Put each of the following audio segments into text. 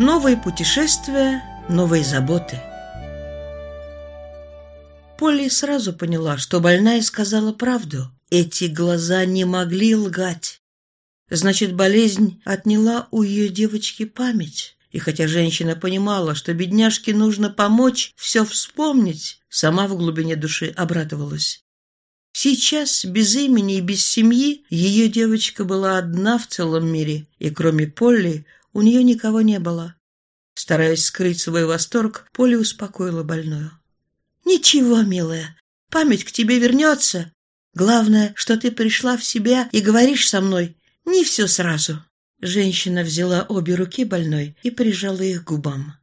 Новые путешествия, новые заботы. Полли сразу поняла, что больная сказала правду. Эти глаза не могли лгать. Значит, болезнь отняла у ее девочки память. И хотя женщина понимала, что бедняжке нужно помочь все вспомнить, сама в глубине души обрадовалась. Сейчас, без имени и без семьи, ее девочка была одна в целом мире, и кроме Полли у нее никого не было. Стараясь скрыть свой восторг, Полли успокоила больную. «Ничего, милая, память к тебе вернется. Главное, что ты пришла в себя и говоришь со мной. Не все сразу». Женщина взяла обе руки больной и прижала их к губам.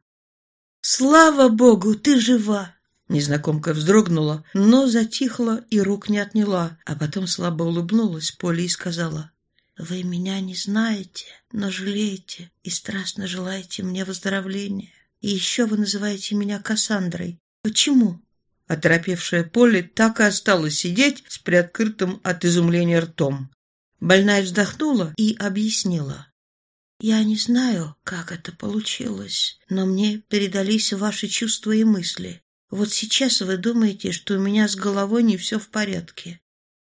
«Слава Богу, ты жива!» Незнакомка вздрогнула, но затихла и рук не отняла, а потом слабо улыбнулась Поле и сказала, «Вы меня не знаете, но жалеете и страстно желаете мне выздоровления. И еще вы называете меня Кассандрой. Почему?» Оторопевшая Поле так и осталась сидеть с приоткрытым от изумления ртом. Больная вздохнула и объяснила. «Я не знаю, как это получилось, но мне передались ваши чувства и мысли. Вот сейчас вы думаете, что у меня с головой не все в порядке.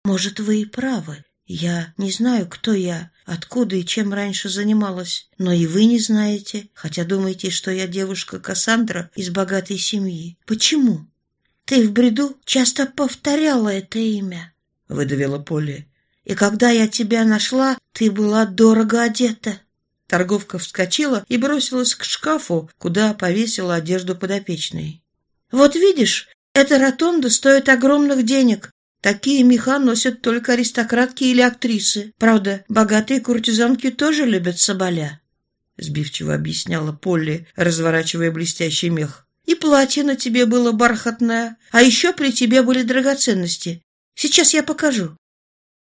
Может, вы и правы. Я не знаю, кто я, откуда и чем раньше занималась, но и вы не знаете, хотя думаете, что я девушка Кассандра из богатой семьи. Почему? Ты в бреду часто повторяла это имя, — выдавила Полли. И когда я тебя нашла, ты была дорого одета. Торговка вскочила и бросилась к шкафу, куда повесила одежду подопечной. Вот видишь, эта ротонда стоит огромных денег. Такие меха носят только аристократки или актрисы. Правда, богатые куртизанки тоже любят соболя. Сбивчиво объясняла Полли, разворачивая блестящий мех. И платье на тебе было бархатное, а еще при тебе были драгоценности. Сейчас я покажу.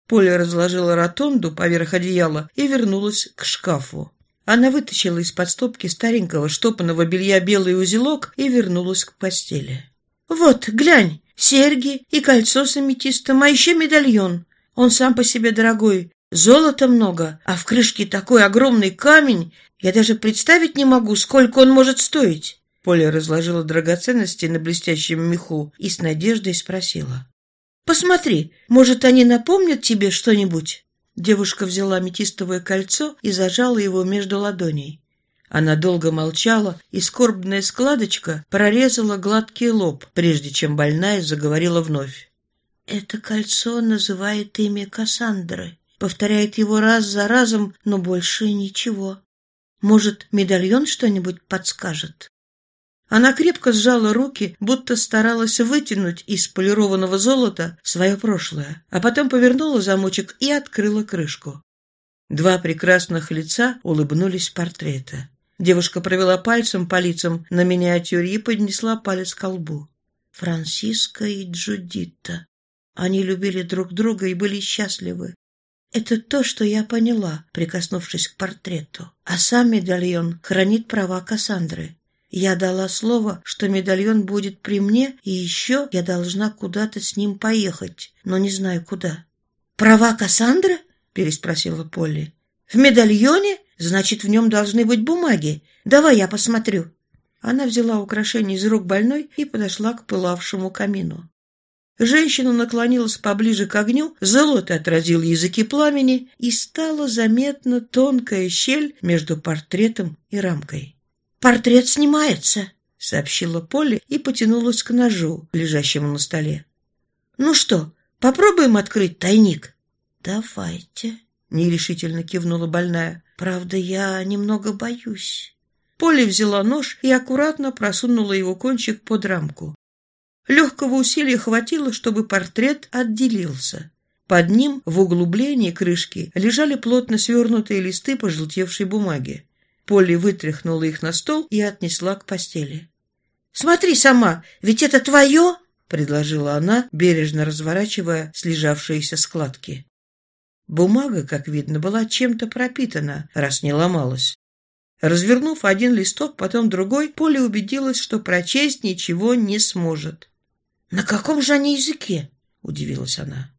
Поля разложила ротонду поверх одеяла и вернулась к шкафу. Она вытащила из-под стопки старенького штопанного белья белый узелок и вернулась к постели. «Вот, глянь, серьги и кольцо с аметистом, а еще медальон. Он сам по себе дорогой, золота много, а в крышке такой огромный камень, я даже представить не могу, сколько он может стоить». Поля разложила драгоценности на блестящем меху и с надеждой спросила. «Посмотри, может, они напомнят тебе что-нибудь?» Девушка взяла аметистовое кольцо и зажала его между ладоней. Она долго молчала, и скорбная складочка прорезала гладкий лоб, прежде чем больная заговорила вновь. «Это кольцо называет имя Кассандры. Повторяет его раз за разом, но больше ничего. Может, медальон что-нибудь подскажет?» Она крепко сжала руки, будто старалась вытянуть из полированного золота свое прошлое, а потом повернула замочек и открыла крышку. Два прекрасных лица улыбнулись портрета. Девушка провела пальцем по лицам на миниатюре и поднесла палец к колбу. Франциска и Джудита. Они любили друг друга и были счастливы. Это то, что я поняла, прикоснувшись к портрету. А сам медальон хранит права Кассандры. Я дала слово, что медальон будет при мне, и еще я должна куда-то с ним поехать, но не знаю куда. «Права Кассандры?» — переспросила Полли. «В медальоне? Значит, в нем должны быть бумаги. Давай я посмотрю». Она взяла украшение из рук больной и подошла к пылавшему камину. Женщина наклонилась поближе к огню, золото отразил языки пламени, и стала заметна тонкая щель между портретом и рамкой. «Портрет снимается», — сообщила Полли и потянулась к ножу, лежащему на столе. «Ну что, попробуем открыть тайник?» «Давайте», — нерешительно кивнула больная. «Правда, я немного боюсь». Полли взяла нож и аккуратно просунула его кончик под рамку. Легкого усилия хватило, чтобы портрет отделился. Под ним, в углублении крышки, лежали плотно свернутые листы пожелтевшей бумаги. Полли вытряхнула их на стол и отнесла к постели. «Смотри сама, ведь это твое?» — предложила она, бережно разворачивая слежавшиеся складки. Бумага, как видно, была чем-то пропитана, раз не ломалась. Развернув один листок, потом другой, Поля убедилась, что прочесть ничего не сможет. «На каком же они языке?» — удивилась она.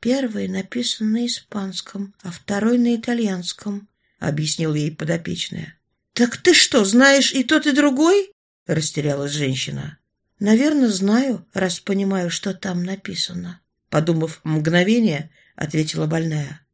«Первый написан на испанском, а второй на итальянском», — объяснил ей подопечная. «Так ты что, знаешь и тот, и другой?» — растерялась женщина. «Наверное, знаю, раз понимаю, что там написано», — подумав мгновение, ответила больная.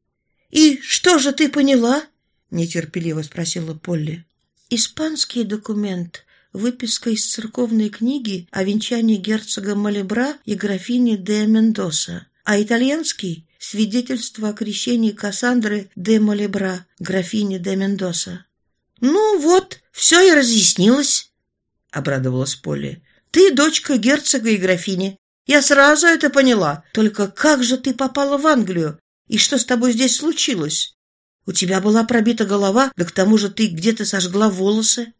«И что же ты поняла?» — нетерпеливо спросила Полли. «Испанский документ, выписка из церковной книги о венчании герцога Малебра и графини де Мендоса, а итальянский — свидетельство о крещении Кассандры де Малебра, графини де Мендоса». «Ну вот, все и разъяснилось», — обрадовалась Полли. «Ты дочка герцога и графини. Я сразу это поняла. Только как же ты попала в Англию? И что с тобой здесь случилось? У тебя была пробита голова, да к тому же ты где-то сожгла волосы».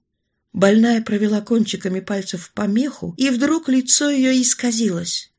Больная провела кончиками пальцев по меху, и вдруг лицо ее исказилось.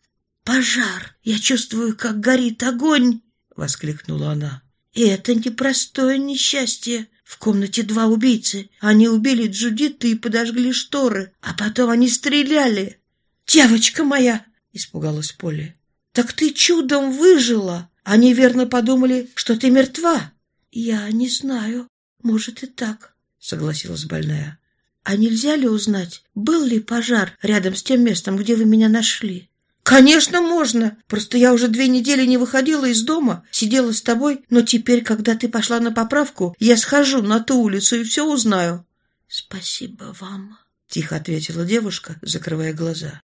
«Пожар! Я чувствую, как горит огонь!» — воскликнула она. «И это непростое несчастье. В комнате два убийцы. Они убили Джудита и подожгли шторы, а потом они стреляли. «Девочка моя!» — испугалась Полли. «Так ты чудом выжила! Они верно подумали, что ты мертва!» «Я не знаю. Может и так», — согласилась больная. «А нельзя ли узнать, был ли пожар рядом с тем местом, где вы меня нашли?» «Конечно, можно. Просто я уже две недели не выходила из дома, сидела с тобой, но теперь, когда ты пошла на поправку, я схожу на ту улицу и все узнаю». «Спасибо вам», — тихо ответила девушка, закрывая глаза.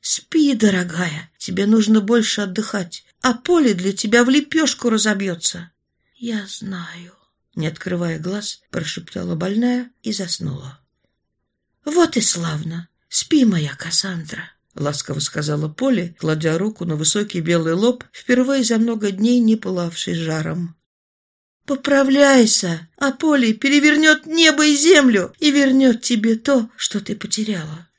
«Спи, дорогая, тебе нужно больше отдыхать, а поле для тебя в лепешку разобьется». «Я знаю», — не открывая глаз, прошептала больная и заснула. «Вот и славно! Спи, моя Кассандра!» — ласково сказала Поле, кладя руку на высокий белый лоб, впервые за много дней не пылавший жаром. «Поправляйся, а Поле перевернет небо и землю и вернет тебе то, что ты потеряла».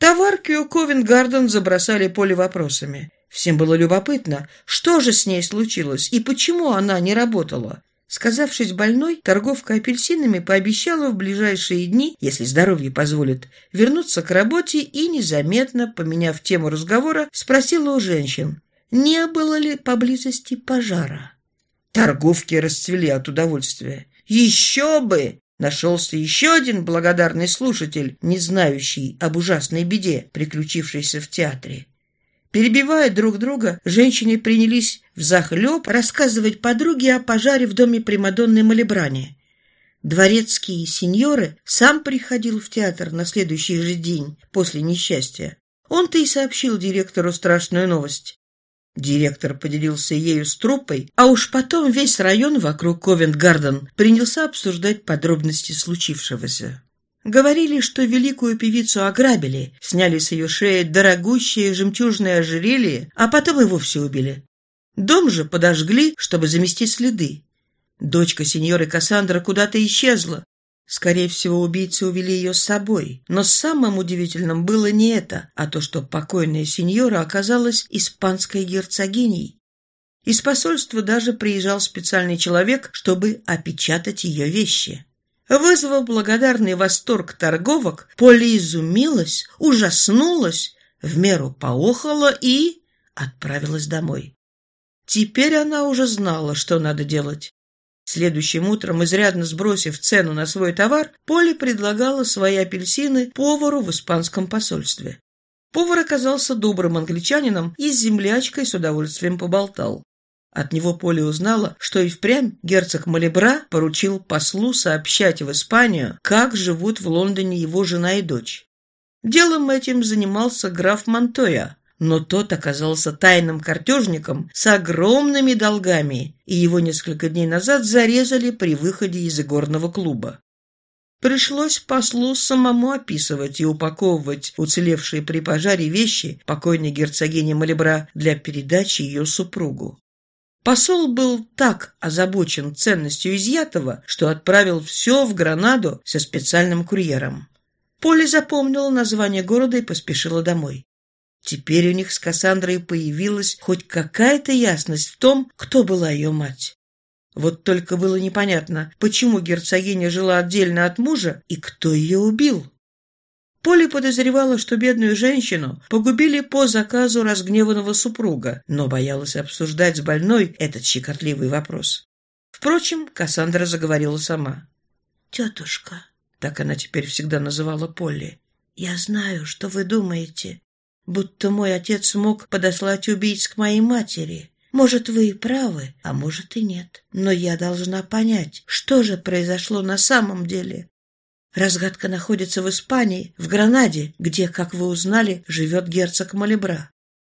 Товарки у Ковенгарден забросали Поле вопросами. Всем было любопытно, что же с ней случилось и почему она не работала. Сказавшись больной, торговка апельсинами пообещала в ближайшие дни, если здоровье позволит, вернуться к работе и, незаметно, поменяв тему разговора, спросила у женщин, не было ли поблизости пожара. Торговки расцвели от удовольствия. «Еще бы!» Нашелся еще один благодарный слушатель, не знающий об ужасной беде, приключившейся в театре. Перебивая друг друга, женщины принялись взахлеб рассказывать подруге о пожаре в доме Примадонны Малибрани. Дворецкий сеньоры сам приходил в театр на следующий же день после несчастья. Он-то и сообщил директору страшную новость. Директор поделился ею с труппой, а уж потом весь район вокруг Ковент-Гарден принялся обсуждать подробности случившегося. Говорили, что великую певицу ограбили, сняли с ее шеи дорогущее жемчужное ожерелье, а потом и вовсе убили. Дом же подожгли, чтобы замести следы. Дочка сеньоры Кассандра куда-то исчезла. Скорее всего, убийцы увели ее с собой. Но самым удивительным было не это, а то, что покойная сеньора оказалась испанской герцогиней. Из посольства даже приезжал специальный человек, чтобы опечатать ее вещи. Вызвав благодарный восторг торговок, Поле изумилась, ужаснулась, в меру поохала и отправилась домой. Теперь она уже знала, что надо делать. Следующим утром, изрядно сбросив цену на свой товар, Поле предлагала свои апельсины повару в испанском посольстве. Повар оказался добрым англичанином и с землячкой с удовольствием поболтал. От него Поле узнала, что и впрямь герцог Малебра поручил послу сообщать в Испанию, как живут в Лондоне его жена и дочь. Делом этим занимался граф Монтоя, но тот оказался тайным картежником с огромными долгами, и его несколько дней назад зарезали при выходе из игорного клуба. Пришлось послу самому описывать и упаковывать уцелевшие при пожаре вещи покойной герцогини Малебра для передачи ее супругу. Посол был так озабочен ценностью изъятого, что отправил все в Гранаду со специальным курьером. Поле запомнила название города и поспешила домой. Теперь у них с Кассандрой появилась хоть какая-то ясность в том, кто была ее мать. Вот только было непонятно, почему герцогиня жила отдельно от мужа и кто ее убил. Поле подозревала, что бедную женщину погубили по заказу разгневанного супруга, но боялась обсуждать с больной этот щекотливый вопрос. Впрочем, Кассандра заговорила сама. «Тетушка, так она теперь всегда называла Полли. «Я знаю, что вы думаете, будто мой отец мог подослать убийц к моей матери. Может, вы и правы, а может и нет. Но я должна понять, что же произошло на самом деле. Разгадка находится в Испании, в Гранаде, где, как вы узнали, живет герцог Малибра.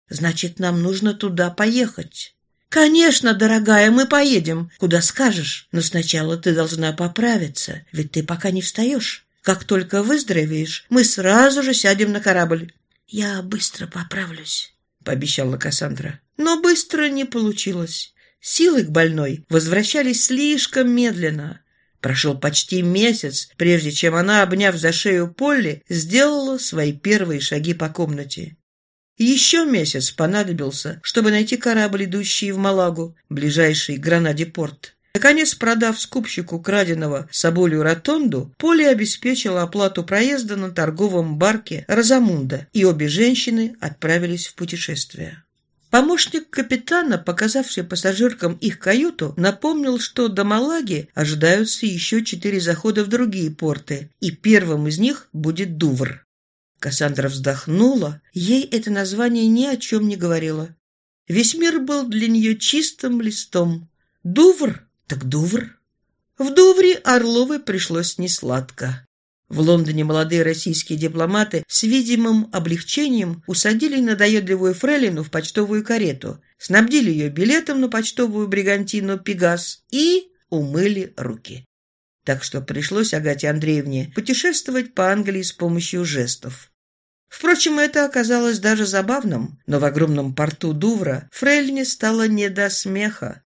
Значит, нам нужно туда поехать. «Конечно, дорогая, мы поедем, куда скажешь. Но сначала ты должна поправиться, ведь ты пока не встаешь. Как только выздоровеешь, мы сразу же сядем на корабль». «Я быстро поправлюсь», — пообещала Кассандра. Но быстро не получилось. Силы к больной возвращались слишком медленно. Прошел почти месяц, прежде чем она, обняв за шею Полли, сделала свои первые шаги по комнате. Еще месяц понадобился, чтобы найти корабль, идущий в Малагу, ближайший к Гранаде порт. Наконец, продав скупщику краденого Соболью Ротонду, Поли обеспечила оплату проезда на торговом барке «Розамунда», и обе женщины отправились в путешествие. Помощник капитана, показавший пассажиркам их каюту, напомнил, что до Малаги ожидаются еще четыре захода в другие порты, и первым из них будет Дувр. Кассандра вздохнула. Ей это название ни о чем не говорило. Весь мир был для нее чистым листом. Дувр? Так Дувр. В Дувре Орловой пришлось несладко. В Лондоне молодые российские дипломаты с видимым облегчением усадили надоедливую фрейлину в почтовую карету, снабдили ее билетом на почтовую бригантину «Пегас» и умыли руки. Так что пришлось Агате Андреевне путешествовать по Англии с помощью жестов. Впрочем, это оказалось даже забавным, но в огромном порту Дувра Фрельне стало не до смеха.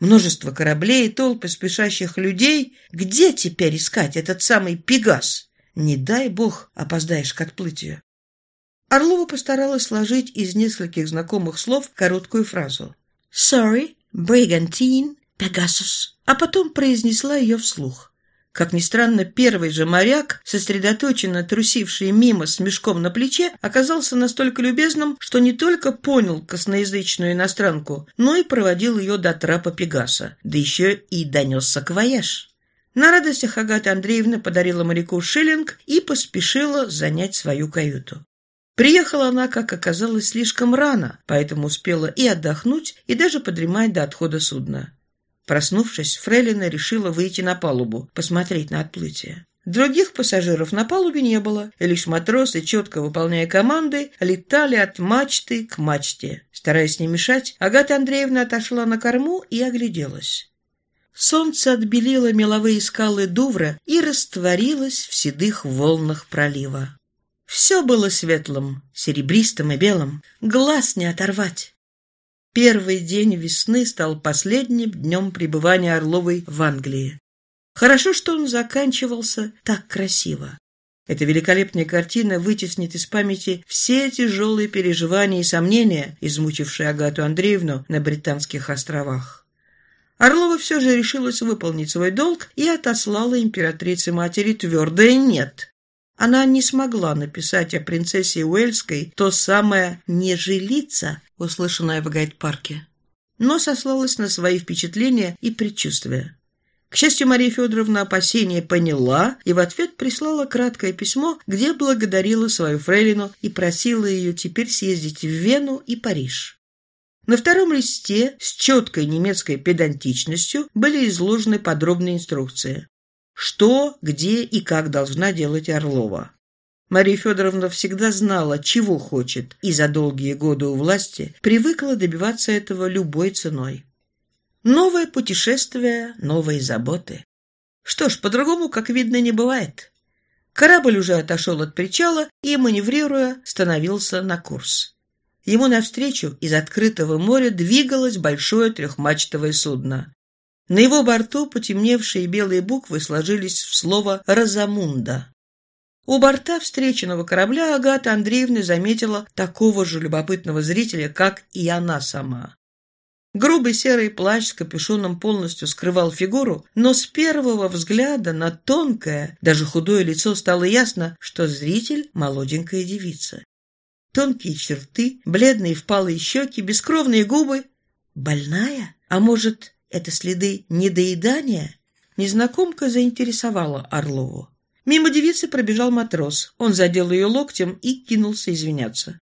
Множество кораблей, толпы спешащих людей. Где теперь искать этот самый Пегас? Не дай бог опоздаешь к отплытию. Орлова постаралась сложить из нескольких знакомых слов короткую фразу. «Sorry, Brigantine, Pegasus», а потом произнесла ее вслух. Как ни странно, первый же моряк, сосредоточенно трусивший мимо с мешком на плече, оказался настолько любезным, что не только понял косноязычную иностранку, но и проводил ее до трапа Пегаса, да еще и донес саквояж. На радостях Агата Андреевна подарила моряку шиллинг и поспешила занять свою каюту. Приехала она, как оказалось, слишком рано, поэтому успела и отдохнуть, и даже подремать до отхода судна. Проснувшись, Фрейлина решила выйти на палубу, посмотреть на отплытие. Других пассажиров на палубе не было, и лишь матросы, четко выполняя команды, летали от мачты к мачте. Стараясь не мешать, Агата Андреевна отошла на корму и огляделась. Солнце отбелило меловые скалы Дувра и растворилось в седых волнах пролива. Все было светлым, серебристым и белым, глаз не оторвать. Первый день весны стал последним днем пребывания Орловой в Англии. Хорошо, что он заканчивался так красиво. Эта великолепная картина вытеснит из памяти все тяжелые переживания и сомнения, измучившие Агату Андреевну на Британских островах. Орлова все же решилась выполнить свой долг и отослала императрице-матери твердое «нет». Она не смогла написать о принцессе Уэльской то самое «не жилица», услышанное в гайд-парке, но сослалась на свои впечатления и предчувствия. К счастью, Мария Федоровна опасения поняла и в ответ прислала краткое письмо, где благодарила свою фрейлину и просила ее теперь съездить в Вену и Париж. На втором листе с четкой немецкой педантичностью были изложены подробные инструкции что, где и как должна делать Орлова. Мария Федоровна всегда знала, чего хочет, и за долгие годы у власти привыкла добиваться этого любой ценой. Новое путешествие, новые заботы. Что ж, по-другому, как видно, не бывает. Корабль уже отошел от причала и, маневрируя, становился на курс. Ему навстречу из открытого моря двигалось большое трехмачтовое судно. На его борту потемневшие белые буквы сложились в слово «Розамунда». У борта встреченного корабля Агата Андреевна заметила такого же любопытного зрителя, как и она сама. Грубый серый плащ с капюшоном полностью скрывал фигуру, но с первого взгляда на тонкое, даже худое лицо стало ясно, что зритель – молоденькая девица. Тонкие черты, бледные впалые щеки, бескровные губы. Больная? А может, это следы недоедания? Незнакомка заинтересовала Орлову. Мимо девицы пробежал матрос. Он задел ее локтем и кинулся извиняться.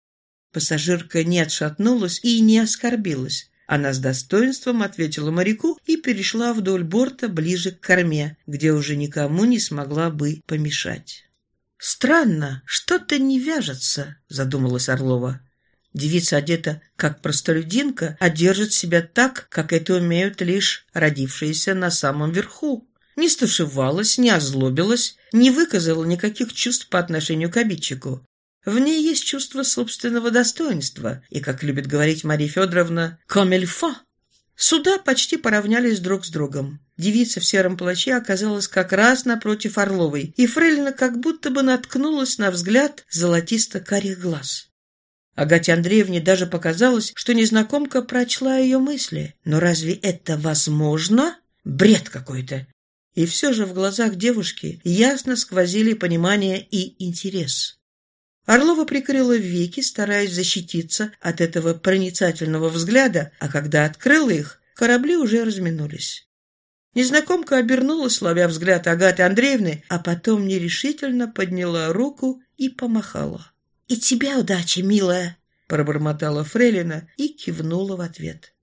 Пассажирка не отшатнулась и не оскорбилась. Она с достоинством ответила моряку и перешла вдоль борта ближе к корме, где уже никому не смогла бы помешать. «Странно, что-то не вяжется», — задумалась Орлова. Девица одета как простолюдинка, а держит себя так, как это умеют лишь родившиеся на самом верху. Не стушевалась, не озлобилась, не выказала никаких чувств по отношению к обидчику. В ней есть чувство собственного достоинства, и, как любит говорить Мария Федоровна, «комельфа». Суда почти поравнялись друг с другом. Девица в сером плаще оказалась как раз напротив Орловой, и Фрейлина как будто бы наткнулась на взгляд золотисто-карих глаз. Агате Андреевне даже показалось, что незнакомка прочла ее мысли. Но разве это возможно? Бред какой-то. И все же в глазах девушки ясно сквозили понимание и интерес. Орлова прикрыла веки, стараясь защититься от этого проницательного взгляда, а когда открыла их, корабли уже разминулись. Незнакомка обернулась, ловя взгляд Агаты Андреевны, а потом нерешительно подняла руку и помахала. «И тебе удачи, милая!» — пробормотала Фрейлина и кивнула в ответ.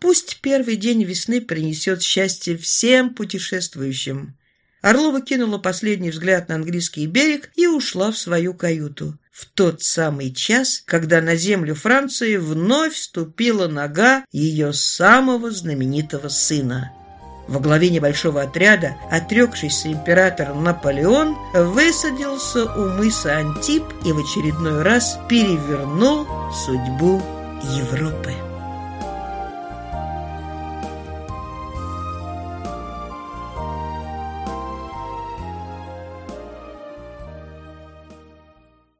«Пусть первый день весны принесет счастье всем путешествующим!» Орлова кинула последний взгляд на английский берег и ушла в свою каюту. В тот самый час, когда на землю Франции вновь вступила нога ее самого знаменитого сына. Во главе небольшого отряда отрекшийся император Наполеон высадился у мыса Антип и в очередной раз перевернул судьбу Европы.